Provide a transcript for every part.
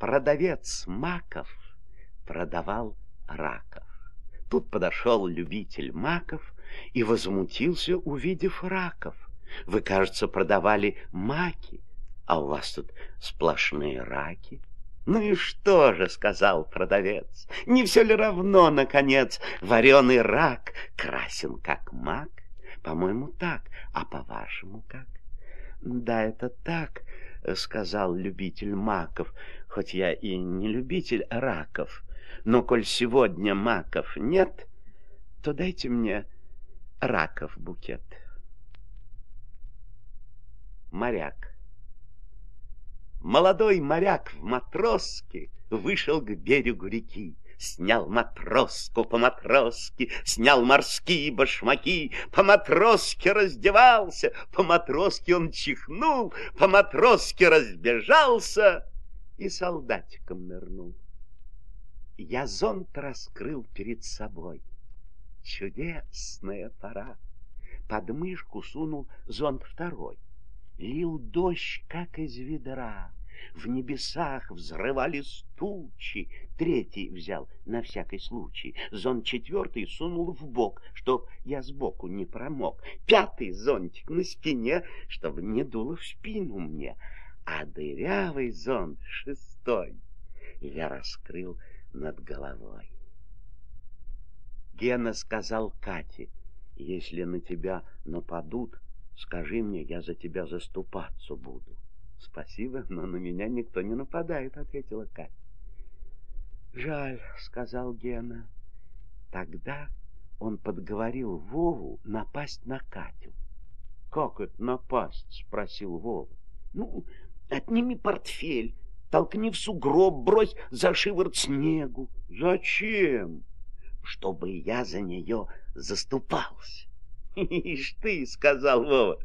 продавец маков продавал раков. Тут подошел любитель маков и возмутился, увидев раков. Вы, кажется, продавали маки, а у вас тут сплошные раки. Ну и что же, сказал продавец, не все ли равно, наконец, вареный рак красен, как мак? По-моему, так, а по-вашему как? Да, это так, сказал любитель маков, хоть я и не любитель раков. Но коль сегодня маков нет, то дайте мне раков букет. Моряк Молодой моряк в матроске вышел к берегу реки. Снял матроску по матроске, снял морские башмаки, по матроске раздевался, по матроске он чихнул, по матроске разбежался и солдатиком нырнул. Я зонт раскрыл перед собой. Чудесная пора. Под мышку сунул зонт второй. Лил дождь, как из ведра. В небесах взрывались тучи. Третий взял на всякий случай. Зонт четвертый сунул в бок, чтоб я сбоку не промок. Пятый зонтик на спине, чтобы не дуло в спину мне. А дырявый зонт шестой я раскрыл над головой. Гена сказал Кате, если на тебя нападут, Скажи мне, я за тебя заступаться буду. Спасибо, но на меня никто не нападает, ответила Катя. Жаль, сказал Гена. Тогда он подговорил Вову напасть на Катю. Как это напасть? спросил Вова. Ну, отними портфель, толкни в сугроб, брось за шиворот снегу. Зачем? Чтобы я за нее заступался. Ишь ты, сказал Вова.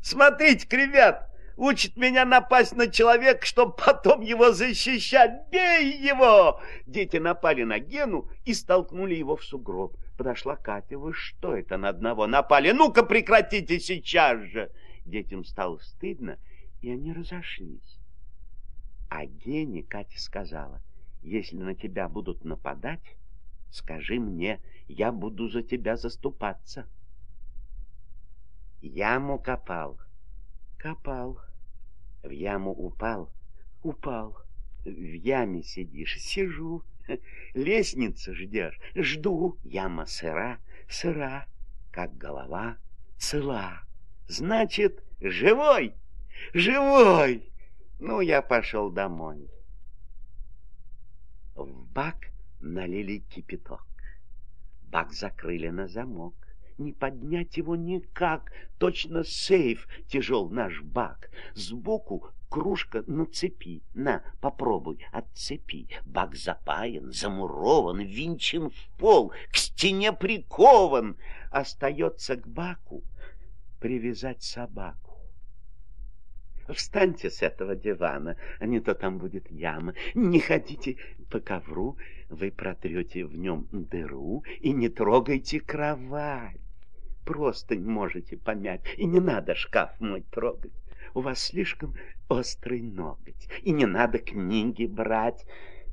Смотрите, ребят, учит меня напасть на человека, чтобы потом его защищать. Бей его! Дети напали на Гену и столкнули его в сугроб. Подошла Катя. Вы что это на одного напали? Ну-ка прекратите сейчас же! Детям стало стыдно, и они разошлись. А Гене Катя сказала, если на тебя будут нападать, скажи мне, я буду за тебя заступаться. Яму копал. Копал. В яму упал. Упал. В яме сидишь. Сижу. Лестницу ждешь. Жду. Яма сыра. Сыра. Как голова. Цела. Значит, живой. Живой. Ну, я пошел домой. В бак налили кипяток. Бак закрыли на замок не поднять его никак. Точно сейф тяжел наш бак. Сбоку кружка на цепи. На, попробуй, отцепи. Бак запаян, замурован, винчен в пол, к стене прикован. Остается к баку привязать собаку. Встаньте с этого дивана, а не то там будет яма. Не ходите по ковру, вы протрете в нем дыру и не трогайте кровать простынь можете помять, и не надо шкаф мой трогать. У вас слишком острый ноготь, и не надо книги брать.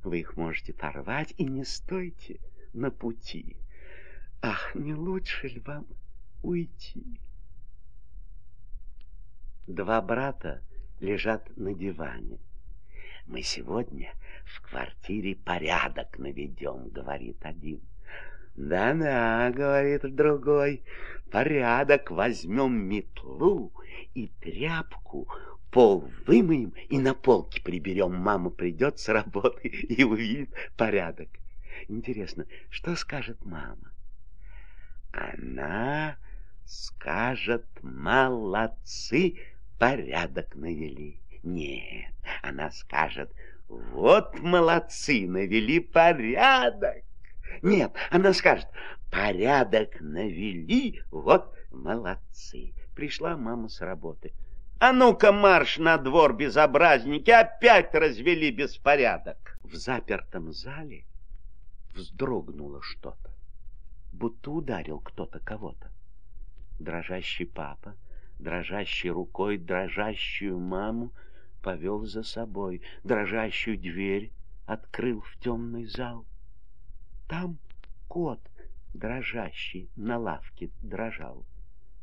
Вы их можете порвать, и не стойте на пути. Ах, не лучше ли вам уйти? Два брата лежат на диване. Мы сегодня в квартире порядок наведем, говорит один. Да-да, говорит другой, порядок, возьмем метлу и тряпку, пол вымоем и на полке приберем. Мама придет с работы и увидит порядок. Интересно, что скажет мама? Она скажет, молодцы, порядок навели. Нет, она скажет, вот молодцы, навели порядок. Нет, она скажет, порядок навели, вот молодцы. Пришла мама с работы. А ну-ка марш на двор, безобразники, опять развели беспорядок. В запертом зале вздрогнуло что-то, будто ударил кто-то кого-то. Дрожащий папа, дрожащей рукой дрожащую маму повел за собой, дрожащую дверь открыл в темный зал. Там кот дрожащий на лавке дрожал.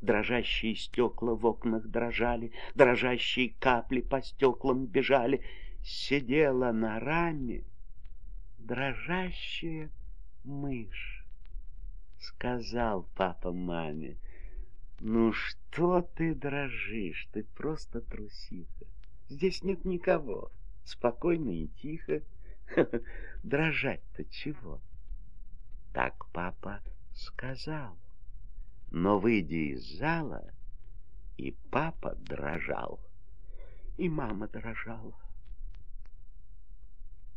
Дрожащие стекла в окнах дрожали, дрожащие капли по стеклам бежали. Сидела на раме дрожащая мышь. Сказал папа маме, ну что ты дрожишь, ты просто трусиха. Здесь нет никого, спокойно и тихо. Дрожать-то чего? Так папа сказал. Но, выйдя из зала, и папа дрожал, и мама дрожала.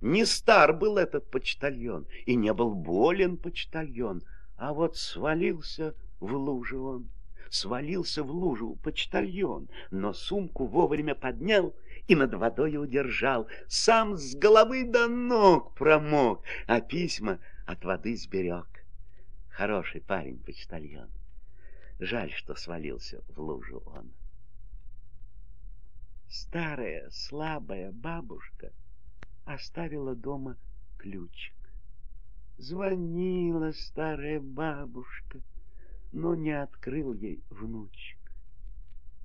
Не стар был этот почтальон, и не был болен почтальон, а вот свалился в лужу он. Свалился в лужу почтальон, но сумку вовремя поднял и над водой удержал. Сам с головы до ног промок, а письма от воды сберег. Хороший парень почтальон. Жаль, что свалился в лужу он. Старая, слабая бабушка оставила дома ключик. Звонила старая бабушка, но не открыл ей внучек.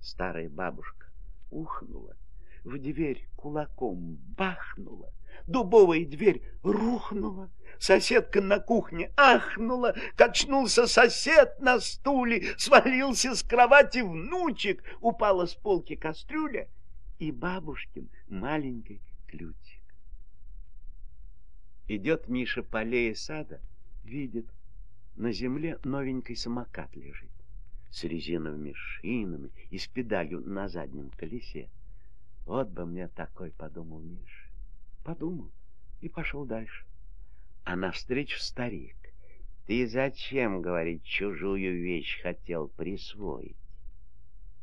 Старая бабушка ухнула, в дверь кулаком бахнула, дубовая дверь рухнула, соседка на кухне ахнула, качнулся сосед на стуле, свалился с кровати внучек, упала с полки кастрюля и бабушкин маленький ключик. Идет Миша по аллее сада, видит, на земле новенький самокат лежит с резиновыми шинами и с педалью на заднем колесе. Вот бы мне такой, подумал Миш. Подумал и пошел дальше. А навстречу старик. Ты зачем, говорит, чужую вещь хотел присвоить?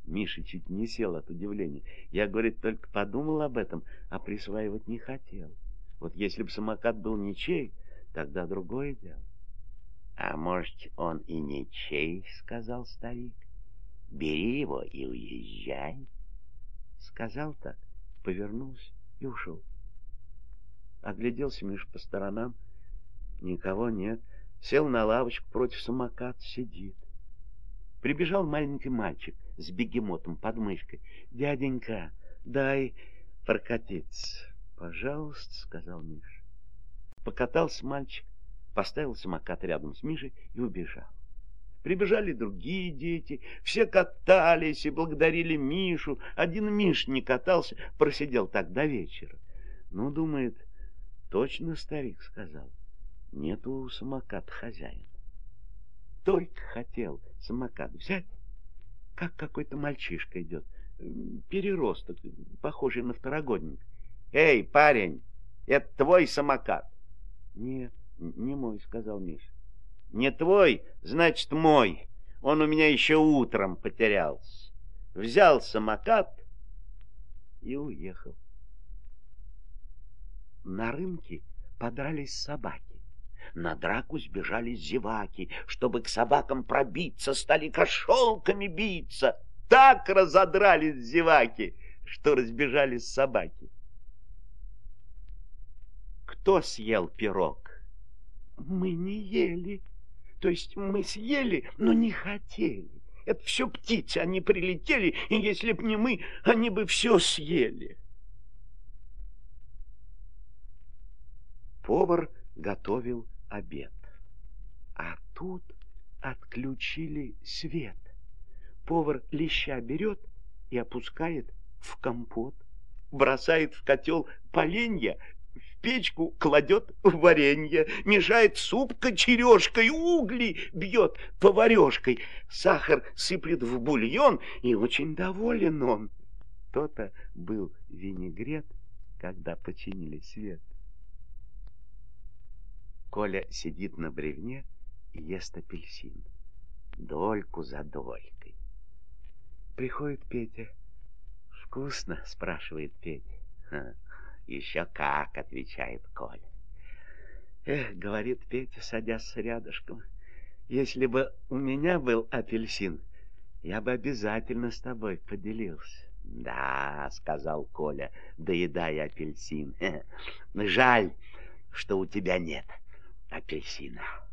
Миша чуть не сел от удивления. Я, говорит, только подумал об этом, а присваивать не хотел. Вот если бы самокат был ничей, тогда другое дело. — А может, он и ничей, — сказал старик. — Бери его и уезжай. Сказал так, повернулся и ушел. Огляделся Миш по сторонам. Никого нет. Сел на лавочку против самоката, сидит. Прибежал маленький мальчик с бегемотом под мышкой. «Дяденька, дай прокатиться». «Пожалуйста», — сказал Миша. Покатался мальчик, поставил самокат рядом с Мишей и убежал. Прибежали другие дети, все катались и благодарили Мишу. Один Миш не катался, просидел так до вечера. Ну, думает, точно старик сказал, нету у самоката хозяина. Только хотел самокат взять, как какой-то мальчишка идет, переросток, похожий на второгодник. «Эй, парень, это твой самокат?» «Нет, не мой», — сказал Миша. Не твой, значит, мой. Он у меня еще утром потерялся. Взял самокат и уехал. На рынке подрались собаки. На драку сбежали зеваки, чтобы к собакам пробиться, стали кошелками биться. Так разодрались зеваки, что разбежались собаки. Кто съел пирог? Мы не ели, то есть мы съели, но не хотели. Это все птицы, они прилетели, и если б не мы, они бы все съели. Повар готовил обед. А тут отключили свет. Повар леща берет и опускает в компот, бросает в котел поленья, печку кладет варенье, мешает суп кочережкой, угли бьет поварешкой, сахар сыплет в бульон, и очень доволен он. То-то был винегрет, когда починили свет. Коля сидит на бревне и ест апельсин, дольку за долькой. Приходит Петя. «Вкусно?» — спрашивает Петя. Еще как, отвечает Коля. Эх, говорит Петя, садясь рядышком, если бы у меня был апельсин, я бы обязательно с тобой поделился. Да, сказал Коля, доедая апельсин. Жаль, что у тебя нет апельсина.